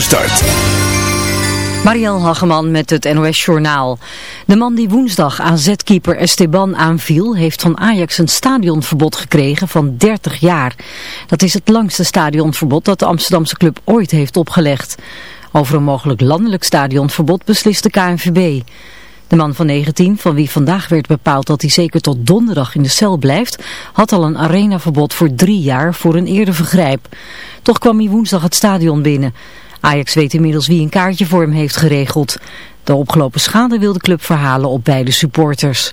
Start. Marielle Hageman met het NOS Journaal. De man die woensdag AZ-keeper Esteban aanviel... heeft van Ajax een stadionverbod gekregen van 30 jaar. Dat is het langste stadionverbod dat de Amsterdamse club ooit heeft opgelegd. Over een mogelijk landelijk stadionverbod beslist de KNVB. De man van 19, van wie vandaag werd bepaald dat hij zeker tot donderdag in de cel blijft... had al een arenaverbod voor drie jaar voor een eerder vergrijp. Toch kwam hij woensdag het stadion binnen... Ajax weet inmiddels wie een kaartje voor hem heeft geregeld. De opgelopen schade wil de club verhalen op beide supporters.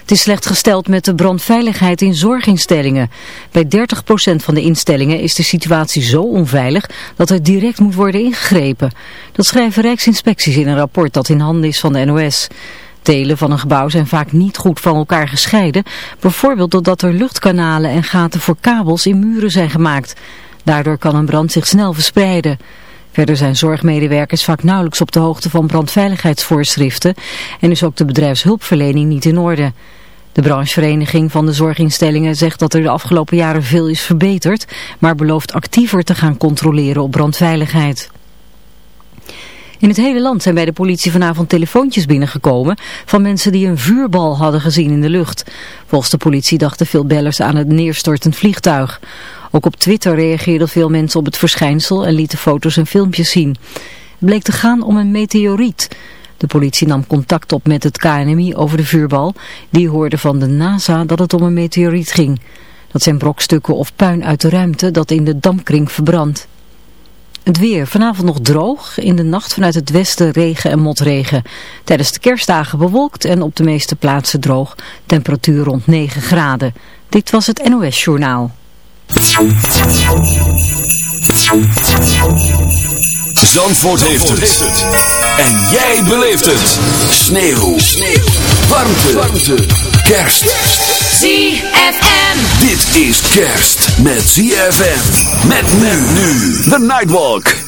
Het is slecht gesteld met de brandveiligheid in zorginstellingen. Bij 30% van de instellingen is de situatie zo onveilig dat er direct moet worden ingegrepen. Dat schrijven Rijksinspecties in een rapport dat in handen is van de NOS. Delen van een gebouw zijn vaak niet goed van elkaar gescheiden, bijvoorbeeld doordat er luchtkanalen en gaten voor kabels in muren zijn gemaakt. Daardoor kan een brand zich snel verspreiden. Verder zijn zorgmedewerkers vaak nauwelijks op de hoogte van brandveiligheidsvoorschriften en is ook de bedrijfshulpverlening niet in orde. De branchevereniging van de zorginstellingen zegt dat er de afgelopen jaren veel is verbeterd, maar belooft actiever te gaan controleren op brandveiligheid. In het hele land zijn bij de politie vanavond telefoontjes binnengekomen van mensen die een vuurbal hadden gezien in de lucht. Volgens de politie dachten veel bellers aan het neerstortend vliegtuig. Ook op Twitter reageerden veel mensen op het verschijnsel en lieten foto's en filmpjes zien. Het bleek te gaan om een meteoriet. De politie nam contact op met het KNMI over de vuurbal. Die hoorde van de NASA dat het om een meteoriet ging. Dat zijn brokstukken of puin uit de ruimte dat in de dampkring verbrandt. Het weer. Vanavond nog droog. In de nacht vanuit het westen regen en motregen. Tijdens de kerstdagen bewolkt en op de meeste plaatsen droog. Temperatuur rond 9 graden. Dit was het NOS Journaal. Zandvoort heeft het. En jij beleeft het. Sneeuw. Sneeuw. Warmte. Kerst. ZFM. Dit is kerst met ZFM. Met men nu. The Nightwalk.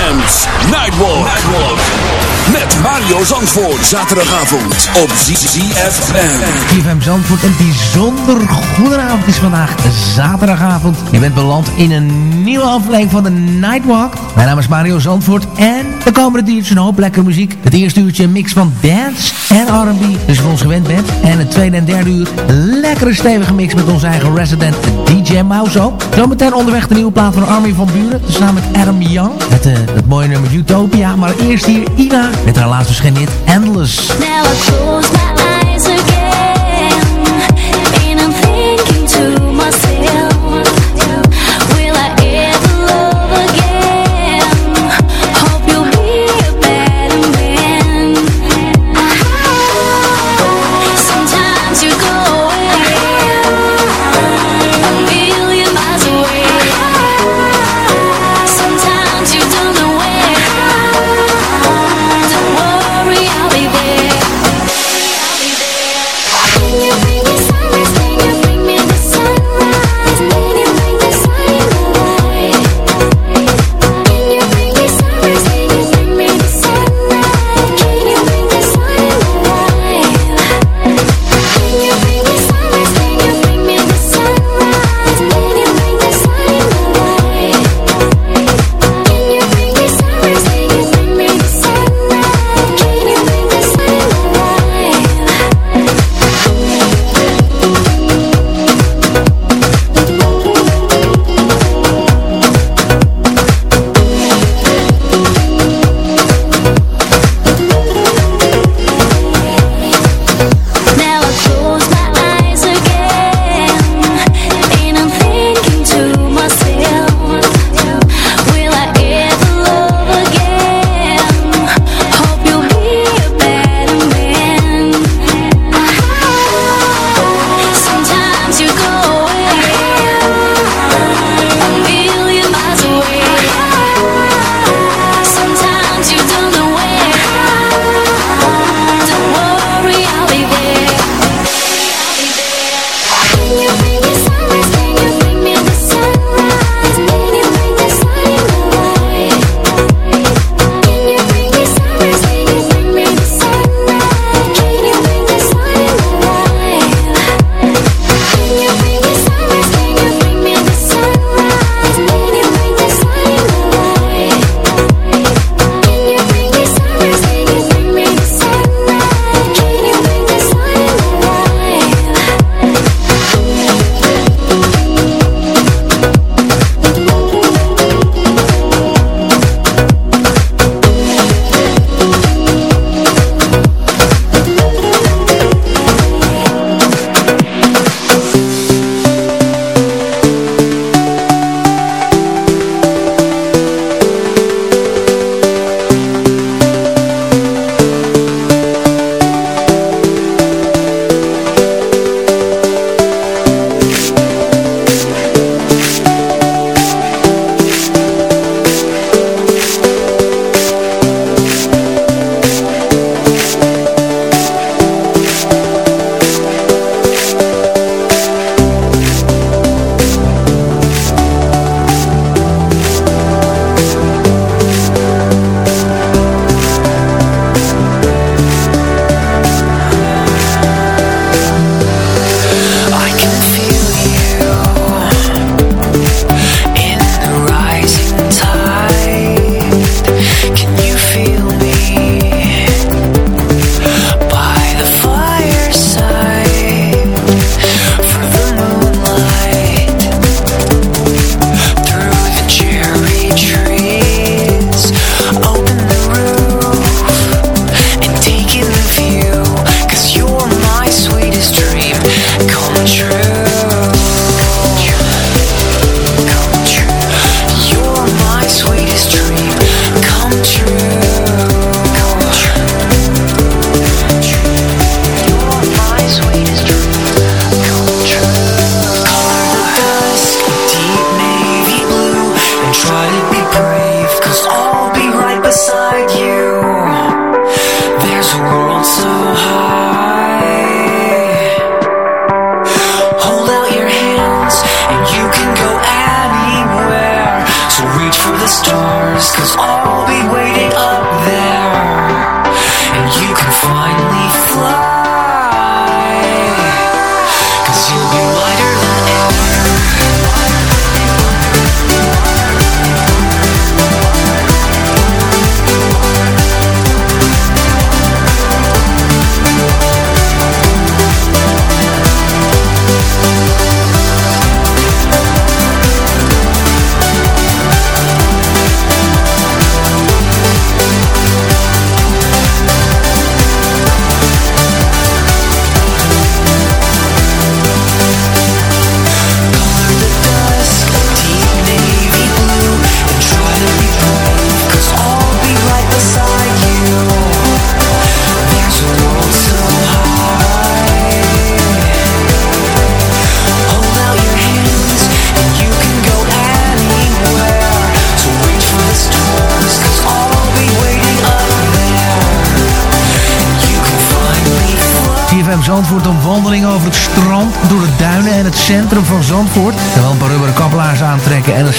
ZFM's Nightwalk. Nightwalk. Met Mario Zandvoort. Zaterdagavond op ZFM. ZFM Zandvoort, een bijzonder goede avond is vandaag zaterdagavond. Je bent beland in een nieuwe aflevering van de Nightwalk. Mijn naam is Mario Zandvoort en de komende uurtje een hoop lekkere muziek. Het eerste uurtje een mix van dance en R&B, dus van ons gewend bent. En het tweede en derde uur lekkere stevige mix met onze eigen resident DJ Mauzo. Zometeen onderweg de nieuwe plaat van Army van Buren, samen met Adam Young. Met uh, het mooie nummer Utopia, maar eerst hier Ina met haar laatste verschenen Endless. Now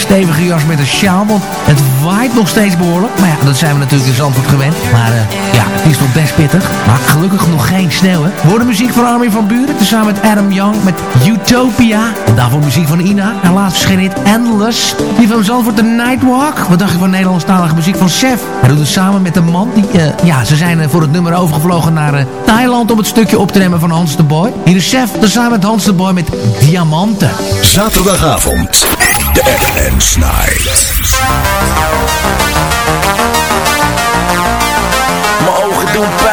stevige jas met een sjaal, want het waait nog steeds behoorlijk. Maar ja, dat zijn we natuurlijk in Zandvoort gewend. Maar uh, ja, het is nog best pittig. Maar gelukkig nog geen sneeuw, hè. Worden muziek van Armin van Buren, tezamen met Adam Young met Utopia. Daarvoor muziek van Ina. En laatst verscheen Endless. Die van Zandvoort The Nightwalk. Wat dacht je van Nederlandstalige muziek van Chef? Hij doet het samen met een man die... Uh, ja, ze zijn uh, voor het nummer overgevlogen naar Thailand om het stukje op te nemen van Hans de Boy. Hier is Chef, tezamen met Hans de Boy met Diamanten. Zaterdagavond, de FN's Night. Mijn ogen doen pijn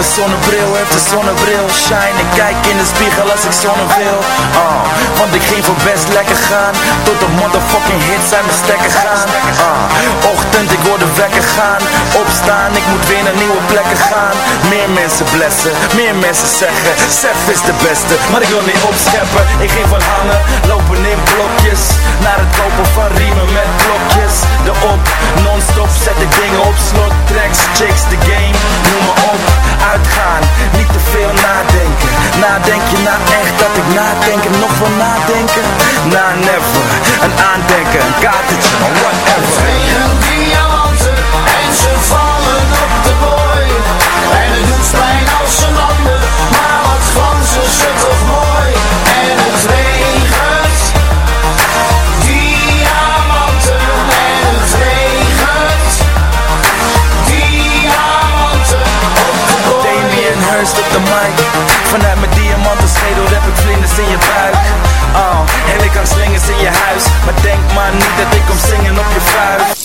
Mijn zonnebril heeft een zonnebril. Shine, ik kijk in de spiegel als ik zonne wil. Uh, Want ik ging voor best lekker gaan. Tot de motherfucking hits zijn mijn stekken gaan. Uh, Ochtend, ik hoor de wekker gaan. Opstaan, ik moet weer naar nieuwe plekken gaan. Meer mensen blessen, meer mensen zeggen. Sef is de beste, maar ik wil niet opscheppen. Ik ging van hangen, lopen in blokjes. Naar het kopen van riemen met blokjes. De op, non-stop zet ik dingen op. Slot Tracks, chicks, de game, noem me op Uitgaan, niet te veel nadenken. Nadenk je nou echt dat ik nadenken Nog van nadenken? Na never, een aandenken, een kaartetje, whatever. Regen diamanten en ze vallen op de boy. En het doet pijn als ze landen Maar wat glanzen ze toch mooi Vanuit mijn diamanten schedel heb ik vlinders in je buik. Oh, en ik kan slingers in je huis. Maar denk maar niet dat ik kom zingen op je vuist.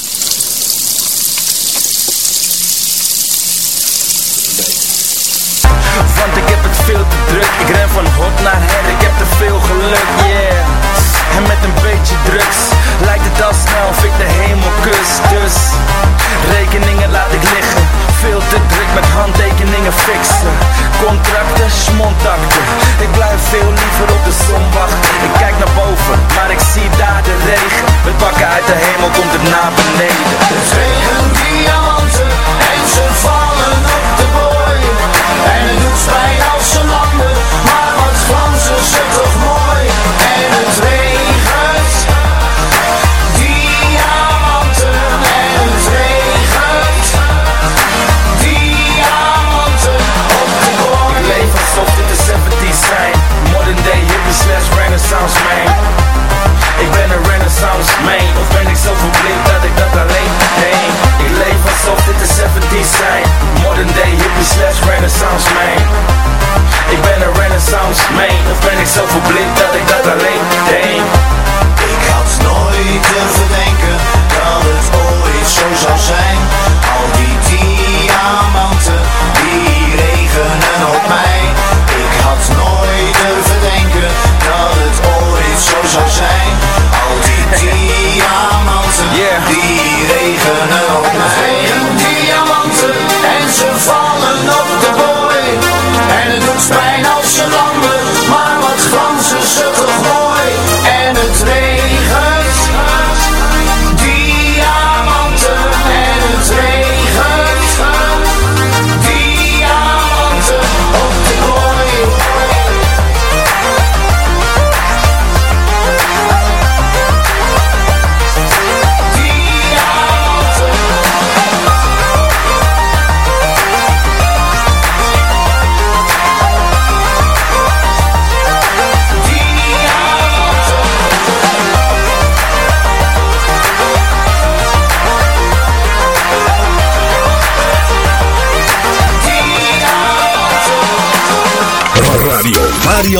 Want ik heb het veel te druk. Ik ren van hot naar her, ik heb te veel geluk, yeah. En met een beetje drugs Lijkt het al snel of ik de hemel kus. Dus Rekeningen laat ik liggen Veel te druk met handtekeningen fixen. Contracten, smontakten Ik blijf veel liever op de zon wachten. Ik kijk naar boven, maar ik zie daar de regen. Met bakken uit de hemel komt het naar beneden. Het regent diamanten en ze vallen op de boy En het doet pijn als ze landen, maar wat glanzen ze toch mooi. En het slash renaissance man. Ik ben een renaissance man. Of ben ik zo verblind dat ik dat alleen denk? Ik had nooit durven denken dat het ooit zo zou zijn. Al die diamanten die regenen op mij. Ik had nooit durven denken dat het ooit zo zou zijn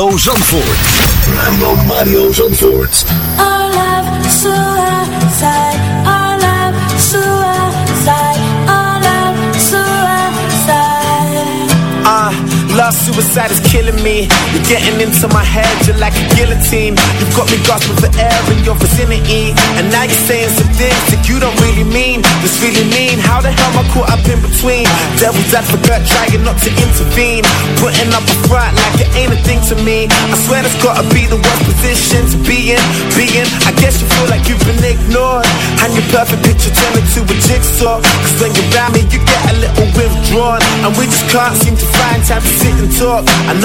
Mario Zandvoort. Radio Mario Zandvoort. Our love suicide. Our love suicide. Our love suicide. Uh, love suicide is killing me. You're getting into my head, you're like a guillotine. You've got me gasping for air in your vicinity. And now you're saying some things that you don't really mean. This really mean. How the hell am I caught up in between? Devil's advocate, trying not to intervene. Putting up a front like it ain't a thing to me. I swear that's gotta be the worst position to be in. Being, I guess you feel like you've been ignored. And your perfect picture turned into a jigsaw. Cause when you're around me, you get a little withdrawn. And we just can't seem to find time to sit and talk. I know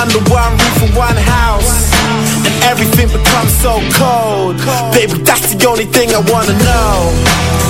Under one roof and one house. And everything becomes so cold. Baby, that's the only thing I wanna know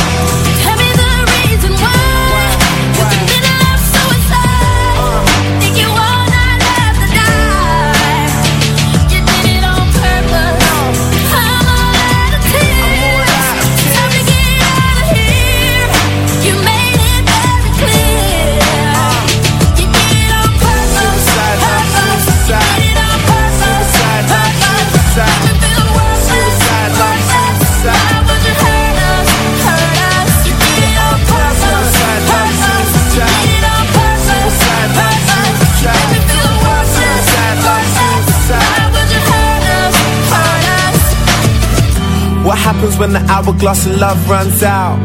the hourglass of love runs out?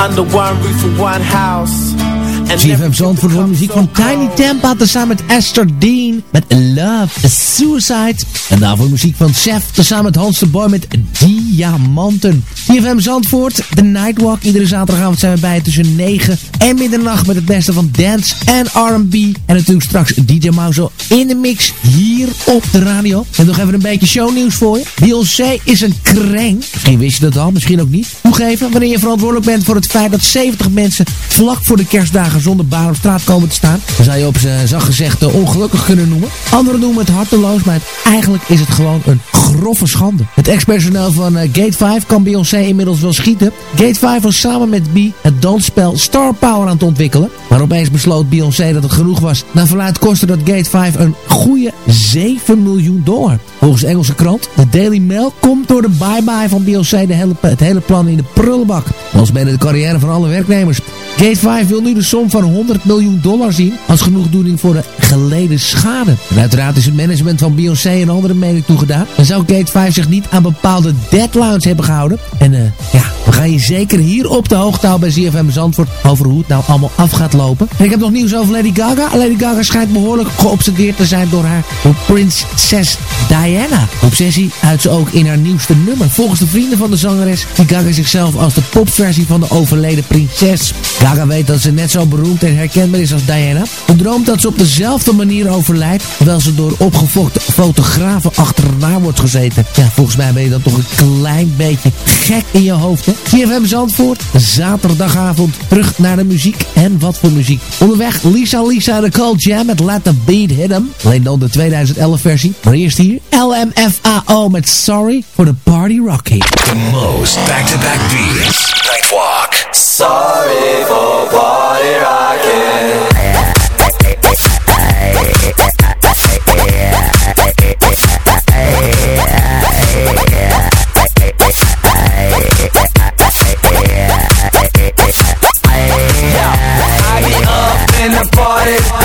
Under one roof in one house GFM Zandvoort voor muziek van Tiny Tampa tezamen met Esther Dean met Love, Suicide. En daarvoor muziek van Seth tezamen met Hans de Boy met Diamanten. GFM Zandvoort, de Nightwalk. Iedere zaterdagavond zijn we bij tussen 9 en middernacht met het beste van dance en R&B. En natuurlijk straks DJ Mauzo in de mix hier op de radio. En nog even een beetje shownieuws voor je. Beyoncé is een kreng. Misschien wist je dat al, misschien ook niet. Toegeven wanneer je verantwoordelijk bent voor het feit dat 70 mensen vlak voor de kerstdagen zonder baan op straat komen te staan. Dan zou je op zijn zacht gezegd eh, ongelukkig kunnen noemen. Anderen noemen het harteloos, maar eigenlijk is het gewoon een grove schande. Het ex-personeel van eh, Gate 5 kan Beyoncé inmiddels wel schieten. Gate 5 was samen met B het dansspel Star Power aan het ontwikkelen. Maar opeens besloot Beyoncé dat het genoeg was. Naar verluid kostte dat Gate 5 een goede 7 miljoen dollar. Volgens Engelse krant, de Daily Mail, komt door de bye-bye van Beyoncé de hele, het hele plan in de prullenbak. Als bijna de carrière van alle werknemers. Gate 5 wil nu de som van 100 miljoen dollar zien als genoegdoening voor de geleden schade. En uiteraard is het management van Beyoncé een andere mening toegedaan. Dan zou Gate 5 zich niet aan bepaalde deadlines hebben gehouden. En eh, ja, gaan je zeker hier op de hoogte houden bij ZFM Zandvoort over hoe het nou allemaal af gaat lopen. En ik heb nog nieuws over Lady Gaga. Lady Gaga schijnt behoorlijk geobsedeerd te zijn door haar prinses Diana. Obsessie uit ze ook in haar nieuwste nummer. Volgens de vrienden van de zangeres ziet Gaga zichzelf als de popversie van de overleden prinses. Gaga weet dat ze net zo beroemd en herkenbaar is als Diana. Ze droomt dat ze op dezelfde manier overlijdt, terwijl ze door opgefokte fotografen achterna wordt gezeten. Ja, volgens mij ben je dan toch een klein beetje gek in je hoofd, hè? CFM Zandvoort, zaterdagavond, terug naar de muziek. En wat voor muziek. Onderweg Lisa Lisa de Cold Jam met Let the Beat Hit 'em. Alleen dan de 2011 versie. Maar eerst hier LMFAO met Sorry for the Party Rocky. The most back-to-back beats. Nightwalk. Sorry for party rocking. The party,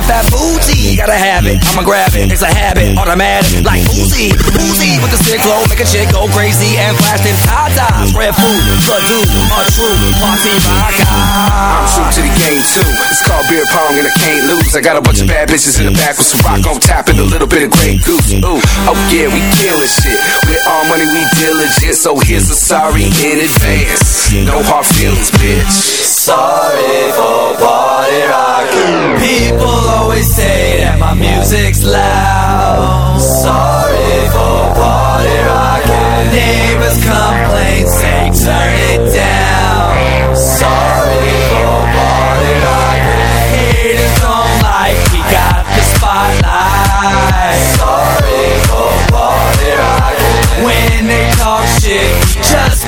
If that booty, gotta have it. I'ma grab it. It's a habit, automatic, like Uzi. Uzi with the sick flow, make a chick go crazy and flash them tatas. Red food, blood dude, untrue, party vodka. I'm true to the game too. It's called beer pong and I can't lose. I got a bunch of bad bitches in the back with some rock on top and a little bit of Grey Goose. Ooh, oh yeah, we killing shit. With all money we diligent, so here's a sorry in advance. No hard feelings, bitch. Sorry for party rocking. People always say that my music's loud. Sorry for party rocking. Neighbors complain, say turn it down. Sorry for party rocking. Haters don't like we got the spotlight. Sorry for party rocking. When they talk shit, just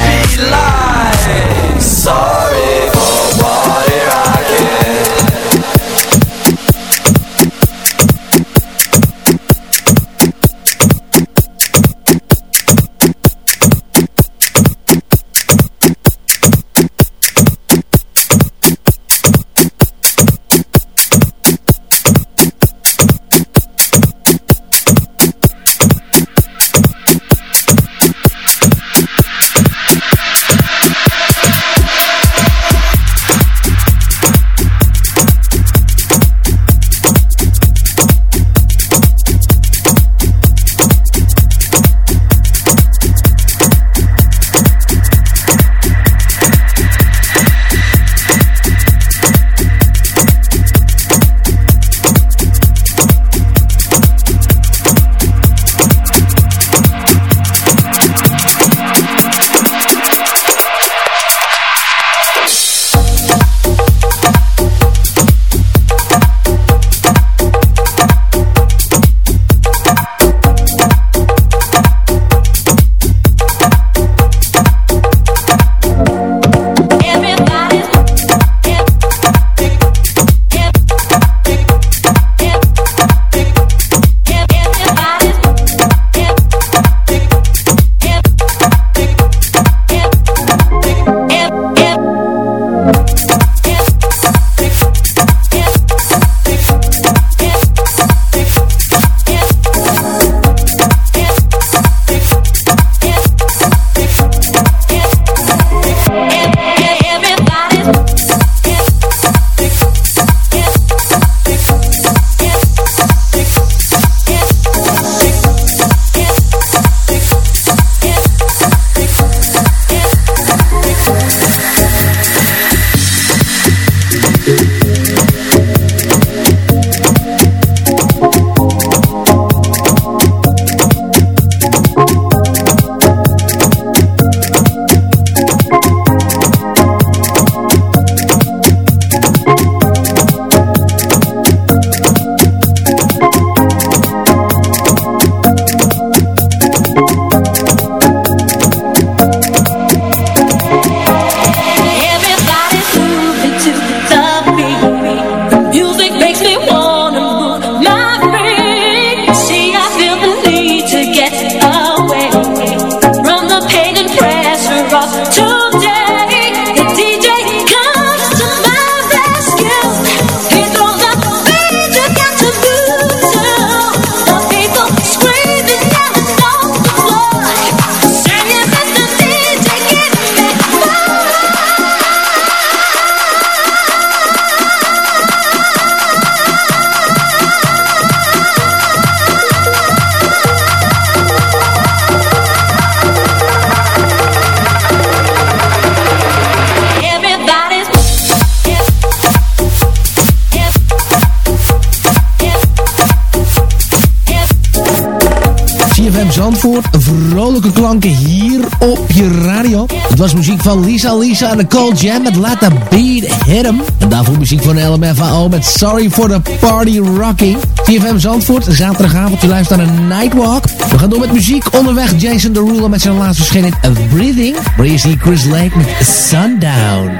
CFM Zandvoort. Vrolijke klanken hier op je radio. Het was muziek van Lisa Lisa en de Cold Jam met the Beat Hit Em. En daarvoor muziek van LMFAO met Sorry for the Party Rocking. CFM Zandvoort, zaterdagavond, je luistert naar een Nightwalk. We gaan door met muziek. Onderweg Jason Derulo met zijn laatste verschenen Breathing. Maar Chris Lake met Sundown.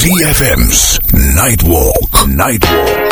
CFM's Nightwalk. Nightwalk.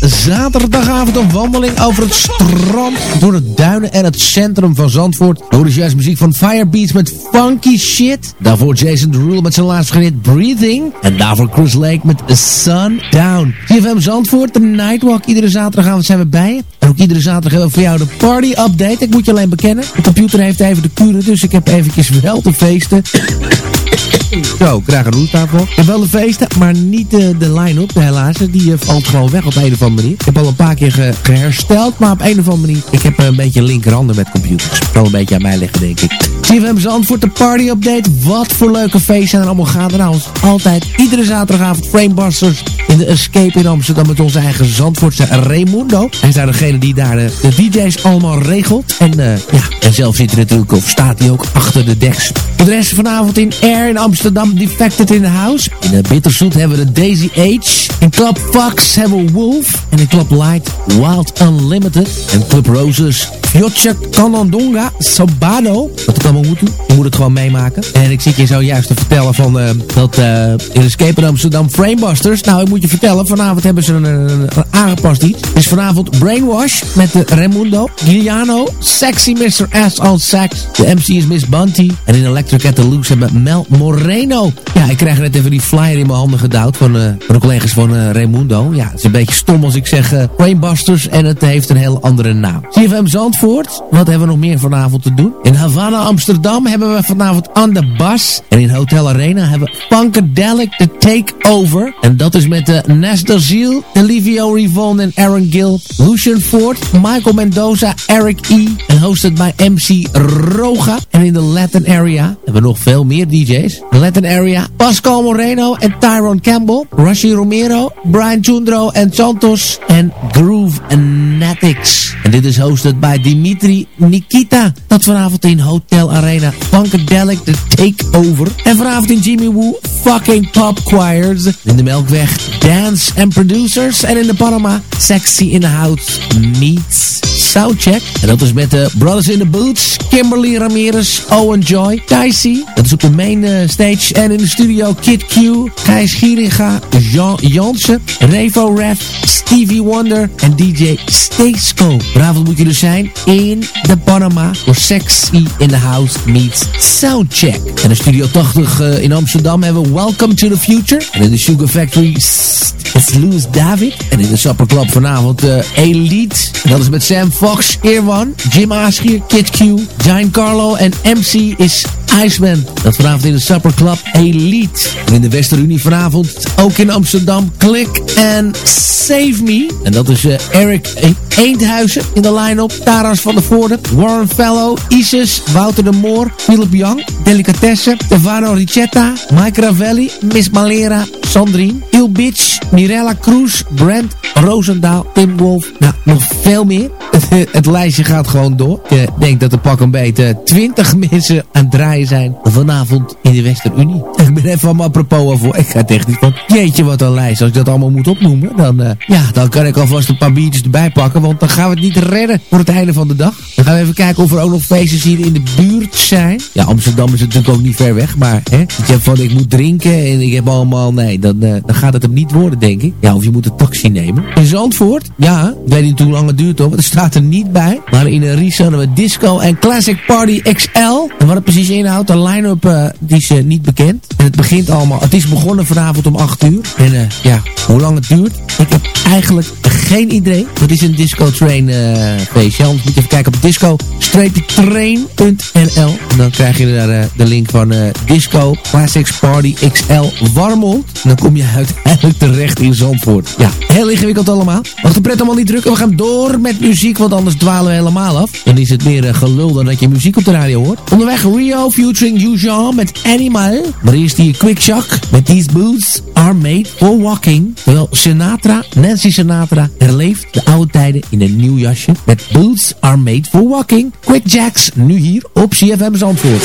Zaterdagavond een wandeling over het strand, door de duinen en het centrum van Zandvoort. Door de juist muziek van Firebeats met Funky Shit. Daarvoor Jason Derulo met zijn laatste hit Breathing. En daarvoor Chris Lake met Sun Down. CFM Zandvoort, de Nightwalk. Iedere zaterdagavond zijn we bij je. En ook iedere zaterdag hebben we voor jou de party update. Ik moet je alleen bekennen. De computer heeft even de kuren, dus ik heb eventjes wel te feesten. Zo, ik krijg een roestafel. Ik heb wel de feesten, maar niet de, de line-up, helaas. Die eh, valt gewoon weg op een of andere manier. Ik heb al een paar keer ge- gehersteld, maar op een of andere manier... Ik heb een beetje linkerhanden met computers. Zal een beetje aan mij liggen, denk ik. CFM Zandvoort, de party update. Wat voor leuke feesten er allemaal gaande. Nou, als altijd, iedere zaterdagavond Framebusters in de Escape in Amsterdam... met onze eigen Zandvoortse Raimundo. Hij is daar degene die daar de, DJ's allemaal regelt. En eh, ja, en zelf zit hij natuurlijk, of staat hij ook achter de deks. De rest vanavond in Air in Amsterdam, Defected in the House. In de Bitterzoet hebben we de Daisy Age. In Club Fox hebben we Wolf. En in Club Light, Wild Unlimited. En Club Roses, Fjotje Kanandonga, Sabado. Wat ik allemaal moet doen, je moet het gewoon meemaken. En ik zit je zojuist te vertellen van eh, dat eh, in Escape in Amsterdam Framebusters. Nou, ik moet je vertellen, vanavond hebben ze een, aangepast iets. Is vanavond Brainwash met de Raimundo, Giuliano, Sexy Mr. S on Sax. De MC is Miss Bunty. En in Electric at the Loose hebben Mel Moreno. Ja, ik krijg net even die flyer in mijn handen gedouwd van, eh, van de collega's van eh, Raimundo. Ja, het is een beetje stom als ik zeg Brainbusters en het heeft een heel andere naam. CFM Zandvoort, wat hebben we nog meer vanavond te doen? In Havana, Amsterdam hebben we vanavond On The Bus. En in Hotel Arena hebben we Funkadelic The Takeover. En dat is met de Nestor Ziel, Olivio Rivon en Aaron Gill. Lucian Ford, Michael Mendoza, Eric E. En hosted bij MC Roga. En in de Latin area hebben we nog veel meer DJ's. De Latin area, Pascal Moreno en Tyrone Campbell. Rashi Romero, Brian Chundro en Santos. En Groove Natics. En dit is hosted bij Dimitri Nikita. Dat vanavond in Hotel Arena. Funkadelic The Takeover. En vanavond in Jimmy Woo, Fucking Pop Choirs. In de Melkweg, Dance and Producers. En in de Panama, Sexy in the House meets Soundcheck. En dat is met de Brothers in the Boots, Kimberly Ramirez, Owen Joy, Ticey. Dat is op de main eh, stage. En in de studio Kid Q, Gijs Gieringa, Jean Jansen, Revo Ref, Stevie Wonder en DJ Staceko. Vanavond moet je er zijn in de Panama voor Sexy in the House meets Soundcheck. En de Studio 80 eh, in Amsterdam hebben we Welcome to the Future. En in de Sugar Factory is Louis David. En in de Supper Club vanavond eh, Elite. En dat is met Sam Fox, Irwan, Jim Aaschier, Kid Q, Giancarlo en MC is Iceman. Dat vanavond in de Supper Club Elite. En in de Westerunie vanavond ook in Amsterdam Click and Save Me. En dat is eh, Eric Eendhuizen in de line-up. Taras van der Voorde, Warren Fellow, Isis, Wouter de Moor, Philip Young, Delicatesse, Stefano Ricetta, Mike Ravelli, Miss Malera, Sandrine, Il Bitch, Mirella Cruz, Brent Roosendaal, Tim Wolf. Nou, nog veel meer. Het, lijstje gaat gewoon door. Ik denk dat er pak een beetje 20 mensen aan het draaien zijn vanavond in de Westerunie. Ik ben even allemaal apropos voor. Ik ga niet van, jeetje wat een lijst. Als ik dat allemaal moet opnoemen, dan, eh, ja, dan kan ik alvast een paar biertjes erbij pakken. Want dan gaan we het niet redden voor het einde van de dag. Dan gaan we even kijken of er ook nog feestjes hier in de buurt zijn. Ja, Amsterdam is natuurlijk ook niet ver weg. Maar hè, hebt van ik moet drinken en ik heb allemaal... Nee, dan, eh, dan gaat het hem niet worden, denk ik. Ja, of je moet een taxi nemen. In Zandvoort, ja, ik weet niet hoe lang het duurt hoor. Want er staat er niet bij. Maar in een hadden we Disco en Classic Party XL. En wat het precies inhoudt, de line-up eh, die is eh, niet bekend. En het begint allemaal, het is begonnen vanavond om 8 uur. En eh, ja, hoe lang het duurt, ik heb eigenlijk geen idee. Het is een Disco Train feestje. Moet je even kijken op disco-train.nl. En dan krijg je daar de link van Disco Classics Party XL Warmond. En dan kom je uiteindelijk terecht in Zandvoort. Ja, heel ingewikkeld allemaal. Wacht de pret allemaal niet drukken. We gaan door met muziek, want anders dwalen we helemaal af. Dan is het meer gelul dan dat je muziek op de radio hoort. Onderweg Rio featuring Yujan met Animal. Maar eerst die Quick Shock met These Boots Are Made For Walking. Terwijl Sinatra, Nancy Sinatra, herleeft de oude tijden in een nieuw jasje. Met Boots Are Made For Walking. Quick Jacks, nu hier op CFM Zandvoort.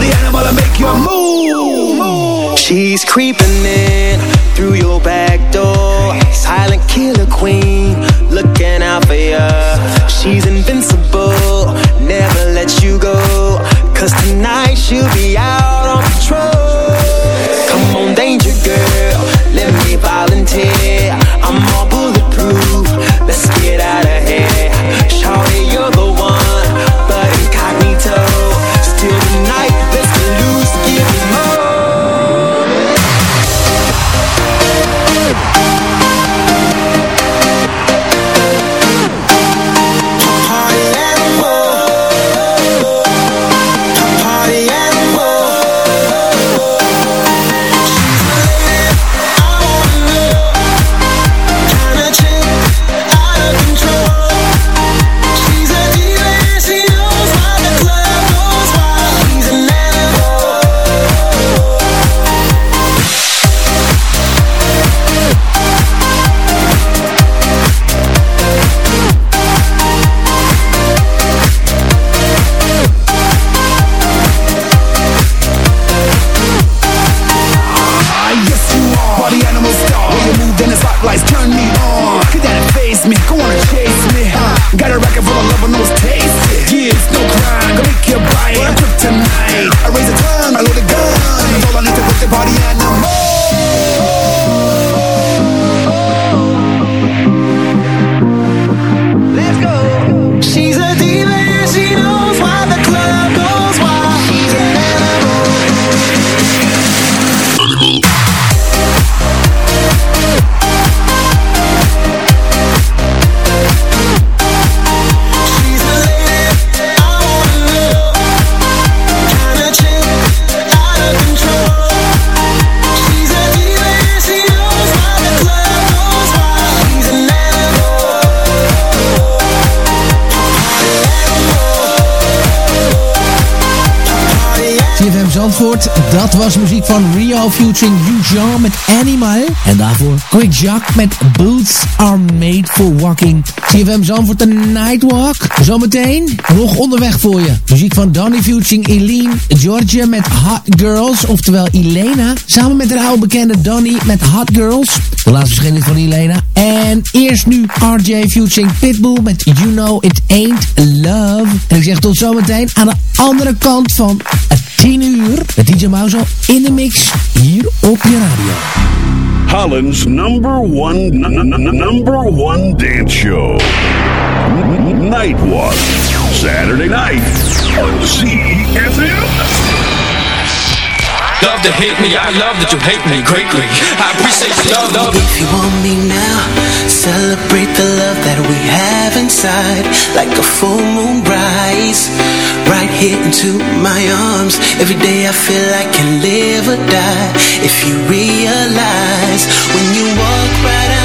The animal, make move. She's creeping in through your back door. Silent killer queen, looking out for ya. She's invincible, Zandvoort, dat was muziek van Rio featuring Jean met Animal. En daarvoor Quick Jack met Boots Are Made For Walking. CFM Zandvoort, de Nightwalk. Zometeen nog onderweg voor je. Muziek van Donny featuring Eileen Georgia met Hot Girls. Oftewel Elena. Samen met haar oude bekende Donny met Hot Girls. De laatste verschijning van Elena. En eerst nu RJ featuring Pitbull met You Know It Ain't Love. En ik zeg tot zometeen aan de andere kant van het 10 uur. Met DJ Mauzo in de mix hier op je radio. Holland's number one number one dance show. Nightwalk. Saturday night on CFM. Love to hate me, I love that you hate me greatly. I appreciate your love, love. If you want me now, celebrate the love that we have inside. Like a full moon rise, right here into my arms. Every day I feel I can live or die. If you realize when you walk right out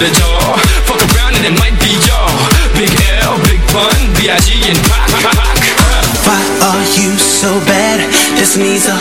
the door Fuck around and it might be your Big L, big pun, B.I.G. and Pac, Why are you so bad? This needs a